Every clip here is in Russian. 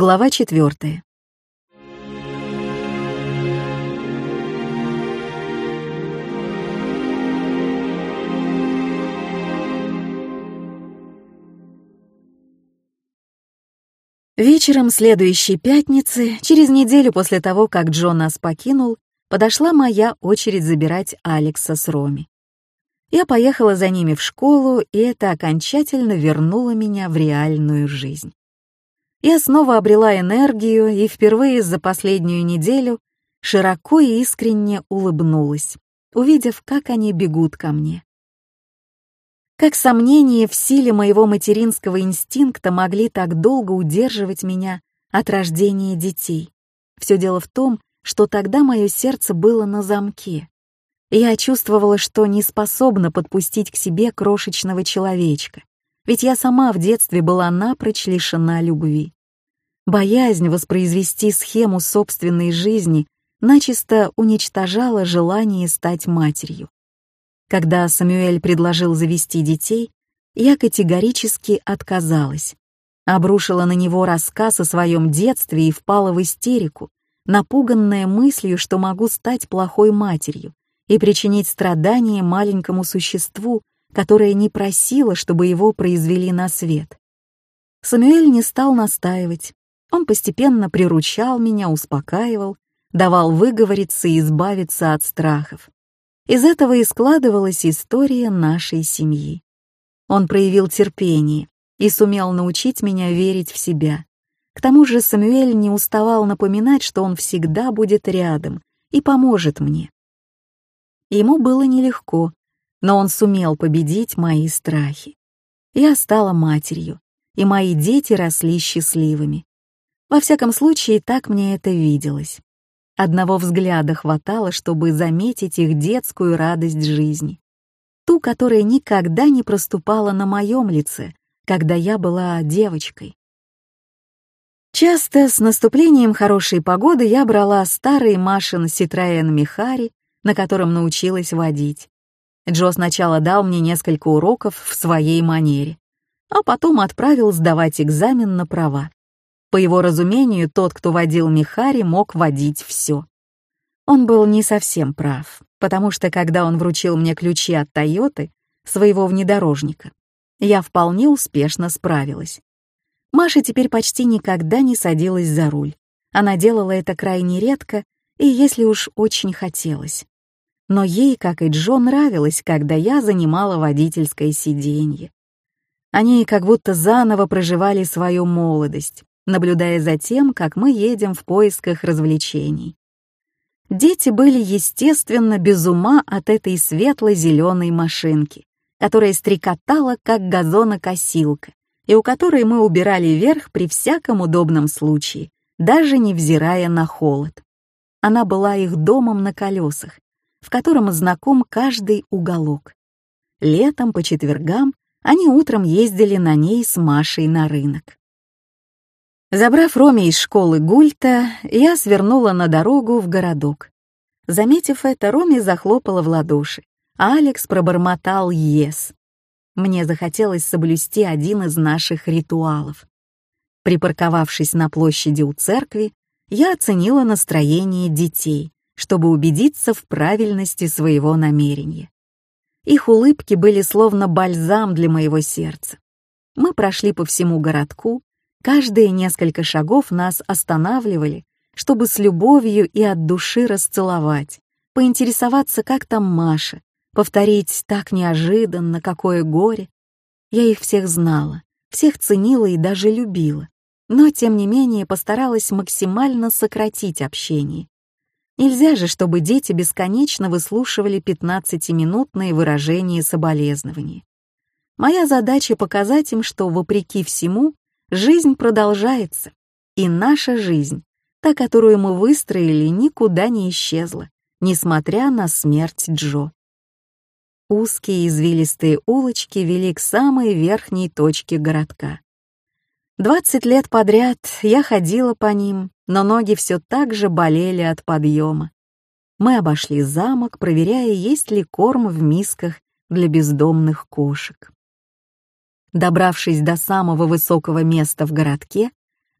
Глава четвертая. Вечером следующей пятницы, через неделю после того, как Джон нас покинул, подошла моя очередь забирать Алекса с Роми. Я поехала за ними в школу, и это окончательно вернуло меня в реальную жизнь. Я снова обрела энергию и впервые за последнюю неделю широко и искренне улыбнулась, увидев, как они бегут ко мне. Как сомнения в силе моего материнского инстинкта могли так долго удерживать меня от рождения детей. Все дело в том, что тогда мое сердце было на замке. Я чувствовала, что не способна подпустить к себе крошечного человечка, ведь я сама в детстве была напрочь лишена любви. Боязнь воспроизвести схему собственной жизни начисто уничтожала желание стать матерью. Когда Самюэль предложил завести детей, я категорически отказалась. Обрушила на него рассказ о своем детстве и впала в истерику, напуганная мыслью, что могу стать плохой матерью и причинить страдания маленькому существу, которая не просила, чтобы его произвели на свет. Самуэль не стал настаивать. Он постепенно приручал меня, успокаивал, давал выговориться и избавиться от страхов. Из этого и складывалась история нашей семьи. Он проявил терпение и сумел научить меня верить в себя. К тому же Самуэль не уставал напоминать, что он всегда будет рядом и поможет мне. Ему было нелегко, но он сумел победить мои страхи. Я стала матерью, и мои дети росли счастливыми. Во всяком случае, так мне это виделось. Одного взгляда хватало, чтобы заметить их детскую радость жизни. Ту, которая никогда не проступала на моем лице, когда я была девочкой. Часто с наступлением хорошей погоды я брала старый Машин Citroёn Михари, на котором научилась водить. Джо сначала дал мне несколько уроков в своей манере, а потом отправил сдавать экзамен на права. По его разумению, тот, кто водил Михари, мог водить все. Он был не совсем прав, потому что когда он вручил мне ключи от Тойоты, своего внедорожника, я вполне успешно справилась. Маша теперь почти никогда не садилась за руль. Она делала это крайне редко и если уж очень хотелось но ей, как и Джо, нравилось, когда я занимала водительское сиденье. Они как будто заново проживали свою молодость, наблюдая за тем, как мы едем в поисках развлечений. Дети были, естественно, без ума от этой светло-зеленой машинки, которая стрекотала, как газонокосилка, и у которой мы убирали верх при всяком удобном случае, даже невзирая на холод. Она была их домом на колесах, в котором знаком каждый уголок. Летом по четвергам они утром ездили на ней с Машей на рынок. Забрав Роме из школы Гульта, я свернула на дорогу в городок. Заметив это, Роме захлопала в ладоши, а Алекс пробормотал «Ес». Мне захотелось соблюсти один из наших ритуалов. Припарковавшись на площади у церкви, я оценила настроение детей, чтобы убедиться в правильности своего намерения. Их улыбки были словно бальзам для моего сердца. Мы прошли по всему городку, каждые несколько шагов нас останавливали, чтобы с любовью и от души расцеловать, поинтересоваться, как там Маша, повторить так неожиданно, какое горе. Я их всех знала, всех ценила и даже любила, но, тем не менее, постаралась максимально сократить общение, Нельзя же, чтобы дети бесконечно выслушивали 15-минутные выражения соболезнований. Моя задача показать им, что, вопреки всему, жизнь продолжается, и наша жизнь, та, которую мы выстроили, никуда не исчезла, несмотря на смерть Джо. Узкие извилистые улочки вели к самой верхней точке городка. Двадцать лет подряд я ходила по ним, но ноги все так же болели от подъема. Мы обошли замок, проверяя, есть ли корм в мисках для бездомных кошек. Добравшись до самого высокого места в городке,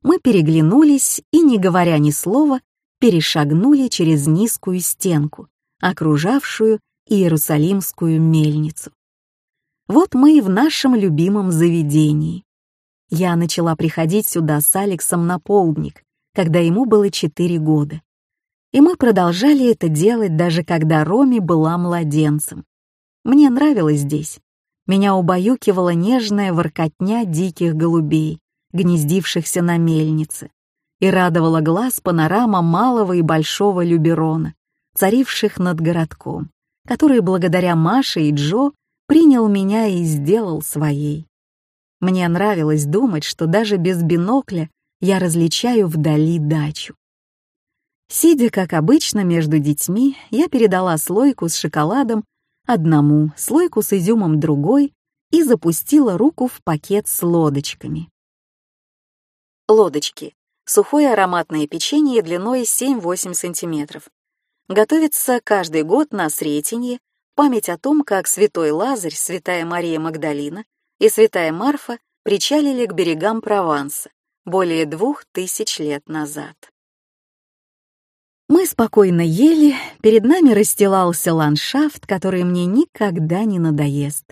Мы переглянулись и, не говоря ни слова, перешагнули через низкую стенку, окружавшую Иерусалимскую мельницу. Вот мы и в нашем любимом заведении. Я начала приходить сюда с Алексом на полдник, когда ему было четыре года. И мы продолжали это делать, даже когда Роми была младенцем. Мне нравилось здесь. Меня убаюкивала нежная воркотня диких голубей, гнездившихся на мельнице, и радовала глаз панорама малого и большого Люберона, царивших над городком, который благодаря Маше и Джо принял меня и сделал своей. Мне нравилось думать, что даже без бинокля я различаю вдали дачу. Сидя, как обычно, между детьми, я передала слойку с шоколадом одному, слойку с изюмом другой и запустила руку в пакет с лодочками. Лодочки — сухое ароматное печенье длиной 7-8 см. Готовится каждый год на Сретенье память о том, как святой Лазарь, святая Мария Магдалина и святая Марфа причалили к берегам Прованса более двух тысяч лет назад. Мы спокойно ели, перед нами расстилался ландшафт, который мне никогда не надоест.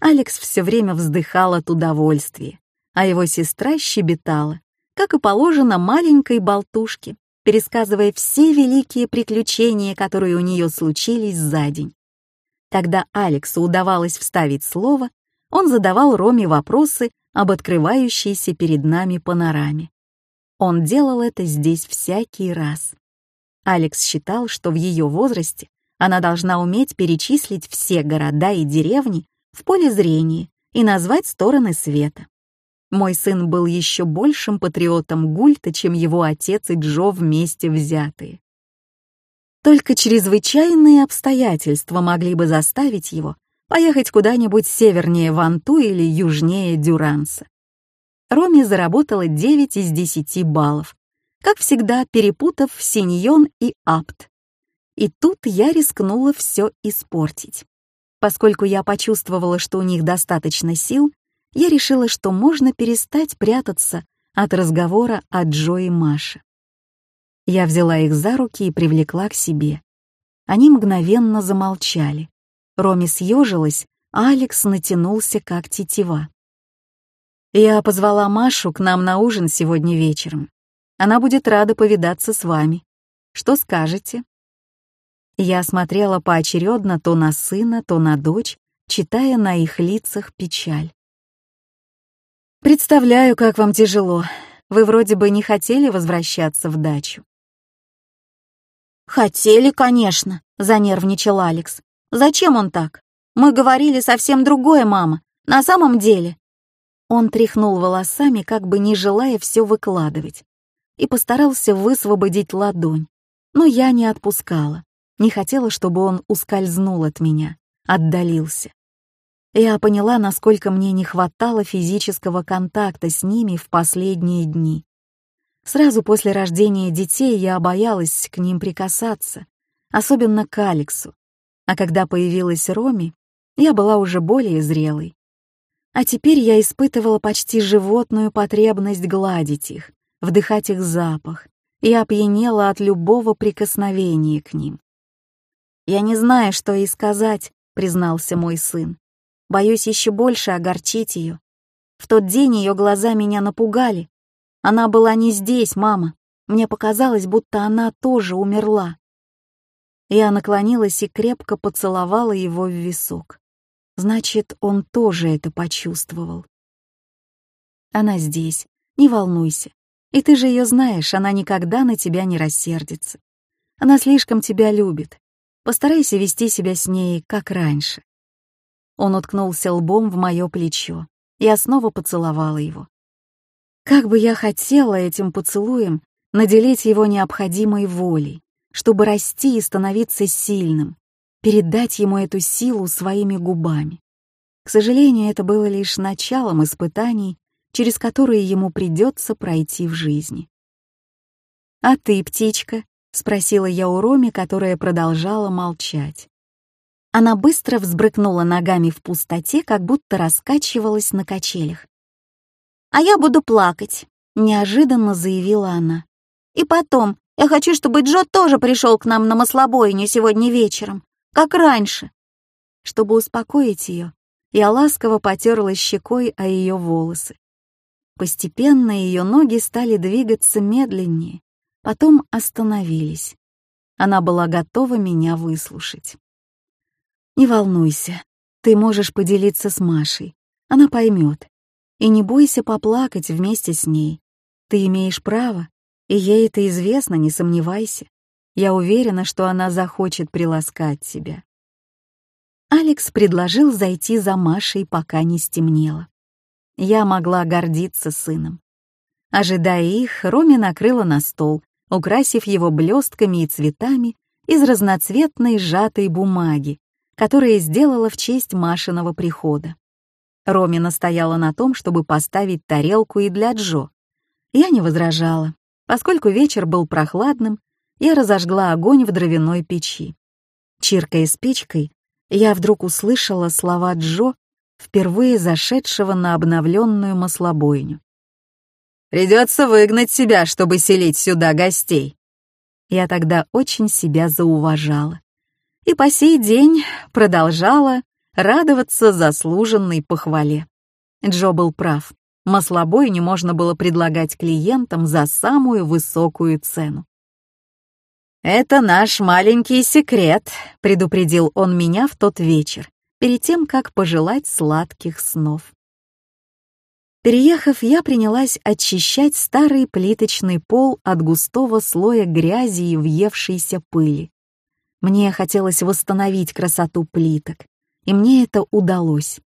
Алекс все время вздыхал от удовольствия, а его сестра щебетала, как и положено маленькой болтушке, пересказывая все великие приключения, которые у нее случились за день. Когда Алексу удавалось вставить слово, он задавал Роме вопросы об открывающейся перед нами панораме. Он делал это здесь всякий раз. Алекс считал, что в ее возрасте она должна уметь перечислить все города и деревни в поле зрения и назвать стороны света. Мой сын был еще большим патриотом Гульта, чем его отец и Джо вместе взятые. Только чрезвычайные обстоятельства могли бы заставить его поехать куда-нибудь севернее Ванту или южнее Дюранса. Роми заработала 9 из 10 баллов, как всегда перепутав Синьон и Апт. И тут я рискнула все испортить. Поскольку я почувствовала, что у них достаточно сил, я решила, что можно перестать прятаться от разговора о Джо и Маше. Я взяла их за руки и привлекла к себе. Они мгновенно замолчали. Роми съежилась, а Алекс натянулся как тетива. «Я позвала Машу к нам на ужин сегодня вечером. Она будет рада повидаться с вами. Что скажете?» Я смотрела поочередно то на сына, то на дочь, читая на их лицах печаль. «Представляю, как вам тяжело. Вы вроде бы не хотели возвращаться в дачу». «Хотели, конечно», — занервничал Алекс. Зачем он так? Мы говорили совсем другое, мама. На самом деле...» Он тряхнул волосами, как бы не желая все выкладывать, и постарался высвободить ладонь. Но я не отпускала, не хотела, чтобы он ускользнул от меня, отдалился. Я поняла, насколько мне не хватало физического контакта с ними в последние дни. Сразу после рождения детей я боялась к ним прикасаться, особенно к Алексу, а когда появилась Роми, я была уже более зрелой. А теперь я испытывала почти животную потребность гладить их, вдыхать их запах, и опьянела от любого прикосновения к ним. «Я не знаю, что ей сказать», — признался мой сын. «Боюсь еще больше огорчить ее. В тот день ее глаза меня напугали. Она была не здесь, мама. Мне показалось, будто она тоже умерла. Я наклонилась и крепко поцеловала его в висок. Значит, он тоже это почувствовал. Она здесь, не волнуйся. И ты же ее знаешь, она никогда на тебя не рассердится. Она слишком тебя любит. Постарайся вести себя с ней, как раньше. Он уткнулся лбом в мое плечо. Я снова поцеловала его. Как бы я хотела этим поцелуем наделить его необходимой волей чтобы расти и становиться сильным, передать ему эту силу своими губами. К сожалению, это было лишь началом испытаний, через которые ему придется пройти в жизни. «А ты, птичка?» — спросила я у Роми, которая продолжала молчать. Она быстро взбрыкнула ногами в пустоте, как будто раскачивалась на качелях. «А я буду плакать. неожиданно заявила она. «И потом, я хочу, чтобы Джо тоже пришел к нам на маслобойню сегодня вечером, как раньше». Чтобы успокоить ее, я ласково потерла щекой о ее волосы. Постепенно ее ноги стали двигаться медленнее, потом остановились. Она была готова меня выслушать. «Не волнуйся, ты можешь поделиться с Машей, она поймет. И не бойся поплакать вместе с ней. Ты имеешь право, и ей это известно, не сомневайся. Я уверена, что она захочет приласкать тебя. Алекс предложил зайти за Машей, пока не стемнело. Я могла гордиться сыном. Ожидая их, Роми накрыла на стол, украсив его блестками и цветами из разноцветной сжатой бумаги, которые сделала в честь Машиного прихода. Роми настояла на том, чтобы поставить тарелку и для Джо. Я не возражала. Поскольку вечер был прохладным, я разожгла огонь в дровяной печи. Чиркая спичкой, я вдруг услышала слова Джо, впервые зашедшего на обновленную маслобойню. «Придется выгнать себя, чтобы селить сюда гостей». Я тогда очень себя зауважала. И по сей день продолжала радоваться заслуженной похвале. Джо был прав. Маслобойню можно было предлагать клиентам за самую высокую цену. «Это наш маленький секрет», — предупредил он меня в тот вечер, перед тем, как пожелать сладких снов. Переехав, я принялась очищать старый плиточный пол от густого слоя грязи и въевшейся пыли. Мне хотелось восстановить красоту плиток, и мне это удалось.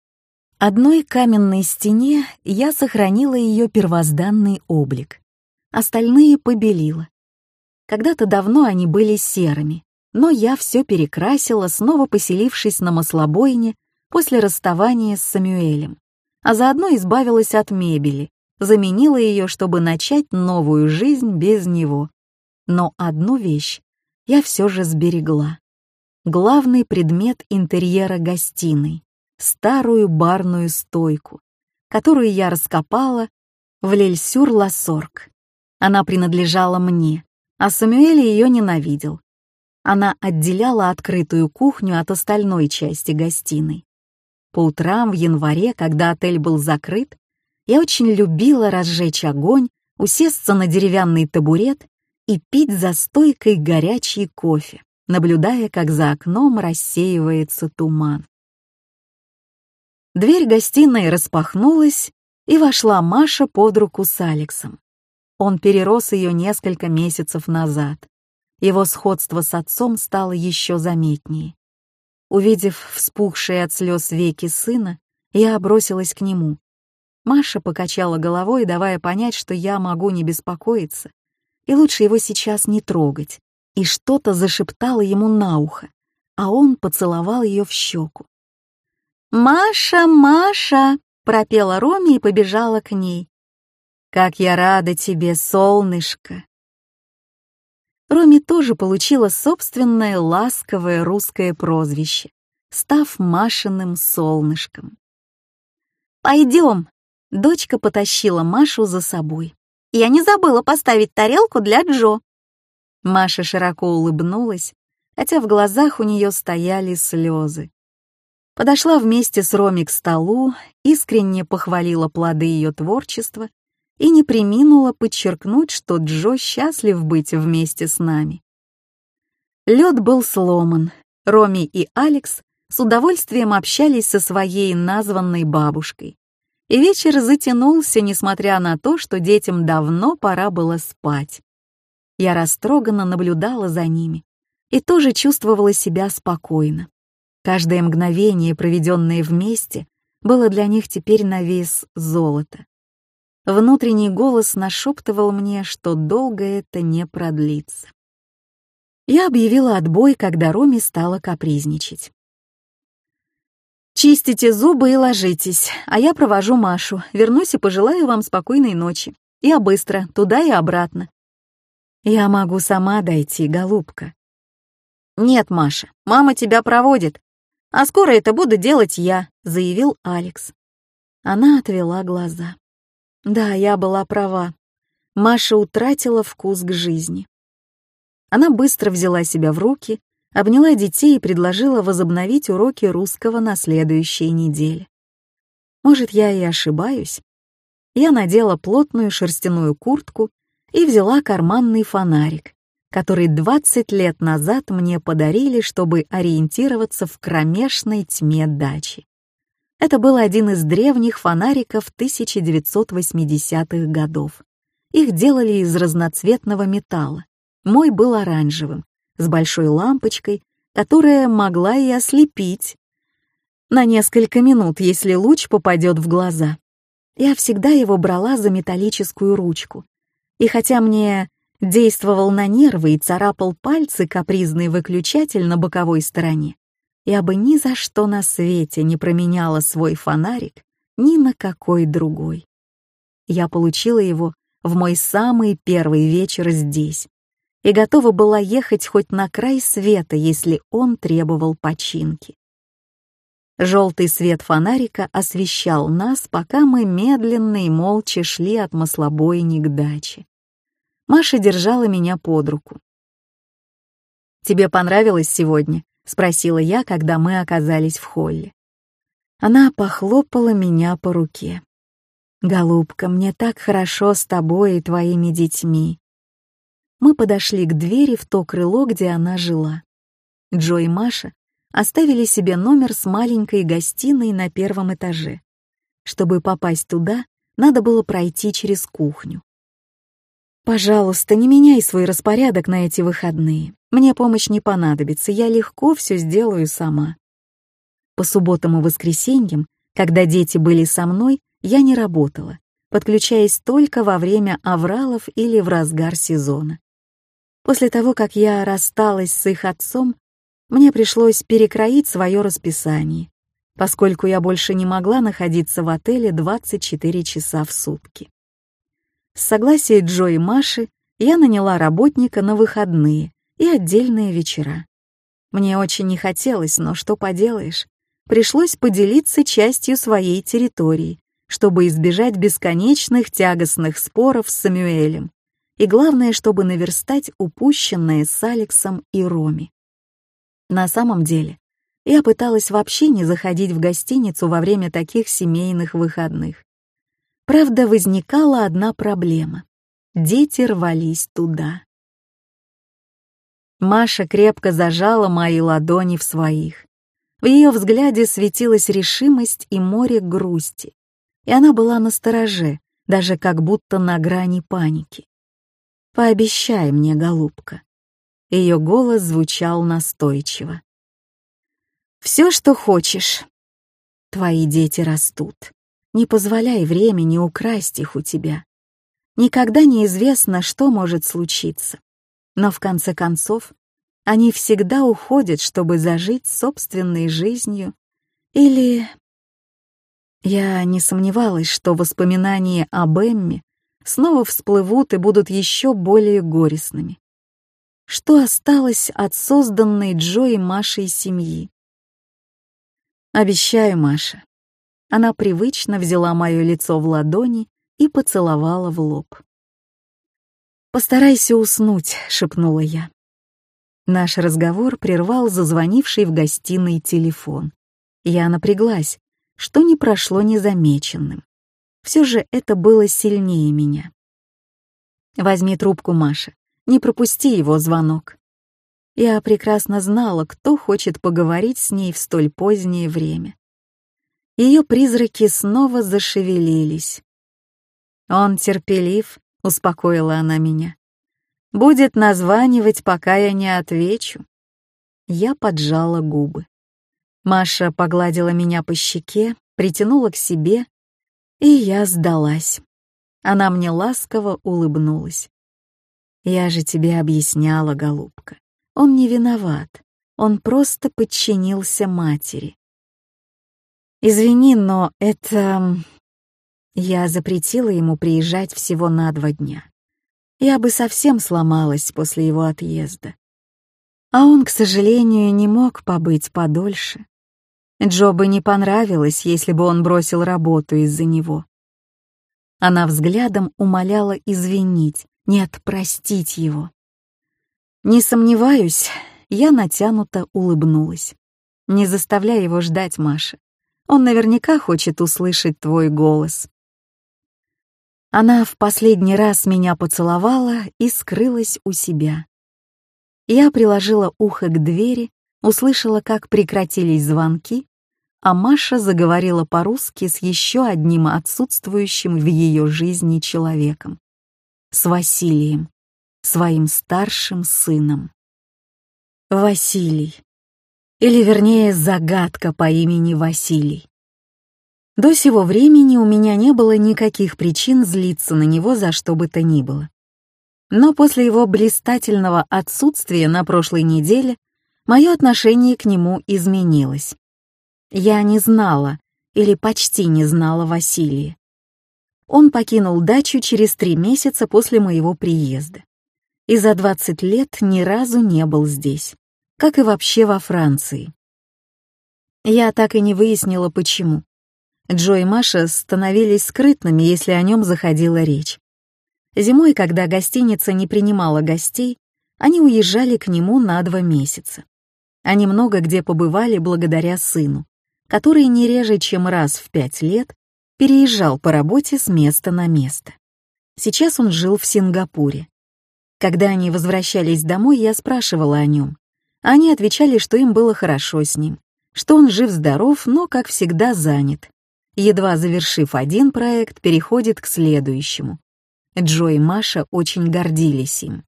Одной каменной стене я сохранила ее первозданный облик, остальные побелила. Когда-то давно они были серыми, но я все перекрасила, снова поселившись на маслобойне после расставания с Самюэлем, а заодно избавилась от мебели, заменила ее, чтобы начать новую жизнь без него. Но одну вещь я все же сберегла. Главный предмет интерьера гостиной — старую барную стойку, которую я раскопала в Лельсюр-Лассорг. Она принадлежала мне, а Самуэль ее ненавидел. Она отделяла открытую кухню от остальной части гостиной. По утрам в январе, когда отель был закрыт, я очень любила разжечь огонь, усесться на деревянный табурет и пить за стойкой горячий кофе, наблюдая, как за окном рассеивается туман. Дверь гостиной распахнулась, и вошла Маша под руку с Алексом. Он перерос ее несколько месяцев назад. Его сходство с отцом стало еще заметнее. Увидев вспухшие от слез веки сына, я бросилась к нему. Маша покачала головой, давая понять, что я могу не беспокоиться, и лучше его сейчас не трогать, и что-то зашептала ему на ухо, а он поцеловал ее в щеку. «Маша, Маша!» — пропела Роми и побежала к ней. Как я рада тебе, солнышко!» Роми тоже получила собственное ласковое русское прозвище, став Машиным солнышком. «Пойдем!» — дочка потащила Машу за собой. «Я не забыла поставить тарелку для Джо!» Маша широко улыбнулась, хотя в глазах у нее стояли слезы. Подошла вместе с Роми к столу, искренне похвалила плоды ее творчества и не приминула подчеркнуть, что Джо счастлив быть вместе с нами. Лед был сломан. Роми и Алекс с удовольствием общались со своей названной бабушкой. И вечер затянулся, несмотря на то, что детям давно пора было спать. Я растроганно наблюдала за ними и тоже чувствовала себя спокойно. Каждое мгновение, проведенное вместе, было для них теперь на вес золота. Внутренний голос нашептывал мне, что долго это не продлится. Я объявила отбой, когда Роми стала капризничать. «Чистите зубы и ложитесь, а я провожу Машу. Вернусь и пожелаю вам спокойной ночи. Я быстро, туда и обратно». «Я могу сама дойти, голубка». «Нет, Маша, мама тебя проводит. А скоро это буду делать я», — заявил Алекс. Она отвела глаза. Да, я была права. Маша утратила вкус к жизни. Она быстро взяла себя в руки, обняла детей и предложила возобновить уроки русского на следующей неделе. Может, я и ошибаюсь. Я надела плотную шерстяную куртку и взяла карманный фонарик, который 20 лет назад мне подарили, чтобы ориентироваться в кромешной тьме дачи. Это был один из древних фонариков 1980-х годов. Их делали из разноцветного металла. Мой был оранжевым, с большой лампочкой, которая могла и ослепить. На несколько минут, если луч попадет в глаза. Я всегда его брала за металлическую ручку. И хотя мне действовал на нервы и царапал пальцы капризный выключатель на боковой стороне, я бы ни за что на свете не променяла свой фонарик ни на какой другой. Я получила его в мой самый первый вечер здесь и готова была ехать хоть на край света, если он требовал починки. Желтый свет фонарика освещал нас, пока мы медленно и молча шли от маслобойни к даче. Маша держала меня под руку. «Тебе понравилось сегодня?» — спросила я, когда мы оказались в холле. Она похлопала меня по руке. «Голубка, мне так хорошо с тобой и твоими детьми». Мы подошли к двери в то крыло, где она жила. Джо и Маша оставили себе номер с маленькой гостиной на первом этаже. Чтобы попасть туда, надо было пройти через кухню. Пожалуйста, не меняй свой распорядок на эти выходные. Мне помощь не понадобится, я легко все сделаю сама. По субботам и воскресеньям, когда дети были со мной, я не работала, подключаясь только во время авралов или в разгар сезона. После того, как я рассталась с их отцом, мне пришлось перекроить свое расписание, поскольку я больше не могла находиться в отеле 24 часа в сутки. С согласия Джо и Маши я наняла работника на выходные и отдельные вечера. Мне очень не хотелось, но что поделаешь, пришлось поделиться частью своей территории, чтобы избежать бесконечных тягостных споров с Самюэлем, и главное, чтобы наверстать упущенное с Алексом и Роми. На самом деле, я пыталась вообще не заходить в гостиницу во время таких семейных выходных. Правда, возникала одна проблема. Дети рвались туда. Маша крепко зажала мои ладони в своих. В ее взгляде светилась решимость и море грусти, и она была на стороже, даже как будто на грани паники. «Пообещай мне, голубка». Ее голос звучал настойчиво. «Все, что хочешь. Твои дети растут. Не позволяй времени украсть их у тебя. Никогда неизвестно, что может случиться. Но в конце концов, они всегда уходят, чтобы зажить собственной жизнью. Или... Я не сомневалась, что воспоминания об Эмме снова всплывут и будут еще более горестными. Что осталось от созданной Джо и Машей семьи? Обещаю, Маша, она привычно взяла мое лицо в ладони и поцеловала в лоб. «Постарайся уснуть», — шепнула я. Наш разговор прервал зазвонивший в гостиной телефон. Я напряглась, что не прошло незамеченным. Все же это было сильнее меня. «Возьми трубку, Маша, не пропусти его звонок». Я прекрасно знала, кто хочет поговорить с ней в столь позднее время. Ее призраки снова зашевелились. «Он терпелив», — успокоила она меня. «Будет названивать, пока я не отвечу». Я поджала губы. Маша погладила меня по щеке, притянула к себе, и я сдалась. Она мне ласково улыбнулась. «Я же тебе объясняла, голубка. Он не виноват. Он просто подчинился матери. Извини, но это... Я запретила ему приезжать всего на два дня. Я бы совсем сломалась после его отъезда. А он, к сожалению, не мог побыть подольше. Джо бы не понравилось, если бы он бросил работу из-за него. Она взглядом умоляла извинить, нет, простить его. Не сомневаюсь, я натянуто улыбнулась. Не заставляй его ждать, Маша. Он наверняка хочет услышать твой голос. Она в последний раз меня поцеловала и скрылась у себя. Я приложила ухо к двери, услышала, как прекратились звонки, а Маша заговорила по-русски с еще одним отсутствующим в ее жизни человеком. С Василием, своим старшим сыном. Василий. Или, вернее, загадка по имени Василий. До сего времени у меня не было никаких причин злиться на него за что бы то ни было. Но после его блистательного отсутствия на прошлой неделе мое отношение к нему изменилось. Я не знала, или почти не знала Василия. Он покинул дачу через три месяца после моего приезда. И за 20 лет ни разу не был здесь, как и вообще во Франции. Я так и не выяснила, почему. Джо и Маша становились скрытными, если о нем заходила речь. Зимой, когда гостиница не принимала гостей, они уезжали к нему на два месяца. Они много где побывали благодаря сыну который не реже, чем раз в пять лет переезжал по работе с места на место. Сейчас он жил в Сингапуре. Когда они возвращались домой, я спрашивала о нем. Они отвечали, что им было хорошо с ним, что он жив-здоров, но, как всегда, занят. Едва завершив один проект, переходит к следующему. Джо и Маша очень гордились им.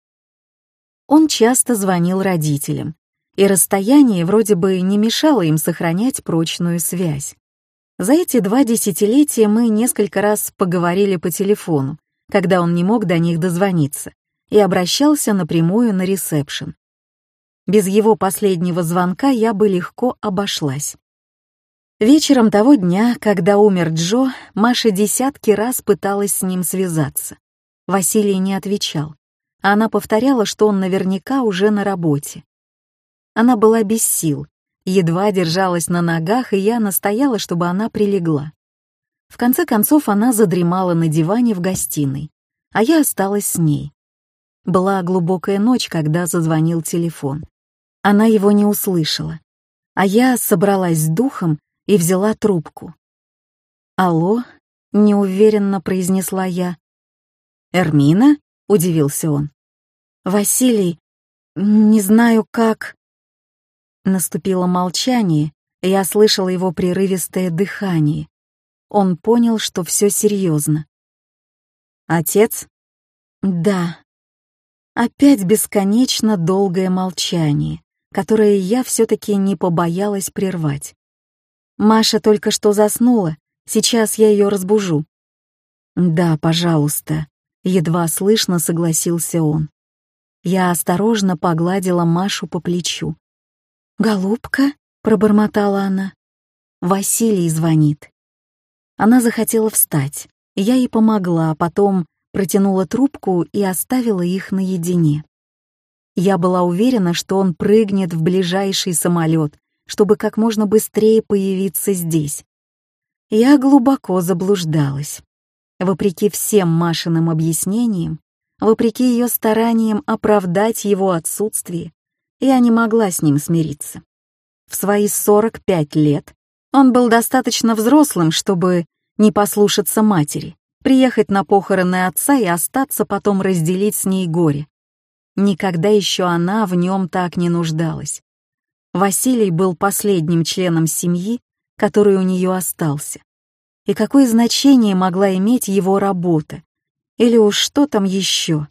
Он часто звонил родителям, и расстояние вроде бы не мешало им сохранять прочную связь. За эти два десятилетия мы несколько раз поговорили по телефону, когда он не мог до них дозвониться, и обращался напрямую на ресепшн. Без его последнего звонка я бы легко обошлась. Вечером того дня, когда умер Джо, Маша десятки раз пыталась с ним связаться. Василий не отвечал, она повторяла, что он наверняка уже на работе. Она была без сил, едва держалась на ногах, и я настояла, чтобы она прилегла. В конце концов она задремала на диване в гостиной, а я осталась с ней. Была глубокая ночь, когда зазвонил телефон. Она его не услышала, а я собралась с духом и взяла трубку. «Алло?» — неуверенно произнесла я. «Эрмина?» — удивился он. «Василий, не знаю как...» Наступило молчание, и я слышала его прерывистое дыхание. Он понял, что все серьезно. «Отец?» «Да». Опять бесконечно долгое молчание, которое я все-таки не побоялась прервать. Маша только что заснула, сейчас я ее разбужу. «Да, пожалуйста», — едва слышно согласился он. Я осторожно погладила Машу по плечу. «Голубка?» — пробормотала она. «Василий звонит». Она захотела встать. Я ей помогла, а потом протянула трубку и оставила их наедине. Я была уверена, что он прыгнет в ближайший самолет, чтобы как можно быстрее появиться здесь. Я глубоко заблуждалась. Вопреки всем Машиным объяснениям, вопреки ее стараниям оправдать его отсутствие, я не могла с ним смириться. В свои 45 лет он был достаточно взрослым, чтобы не послушаться матери, приехать на похороны отца и остаться потом разделить с ней горе. Никогда еще она в нем так не нуждалась. Василий был последним членом семьи, который у нее остался. И какое значение могла иметь его работа? Или уж что там еще?